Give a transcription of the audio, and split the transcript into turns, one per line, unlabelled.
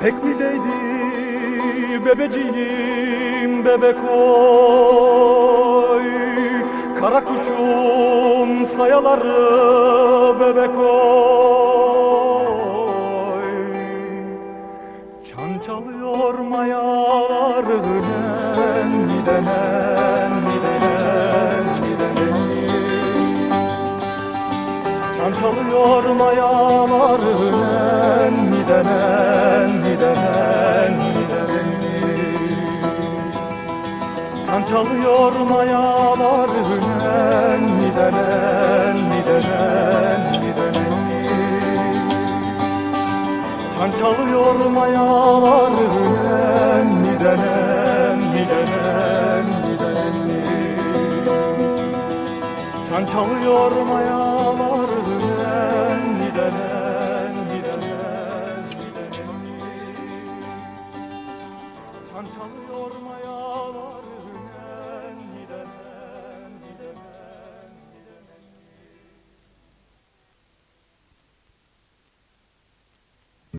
Pek mi değdi bebeciğim bebek oy? Kara kuşun sayaları bebek oy. Çan çalıyor nenni de nenni de nenni Çan çalıyor mayaları nenni Nenni de nenni de nenni Çan çalıyor mayaları nenni de nenni de nenni de nenni Çan çalıyor mayaları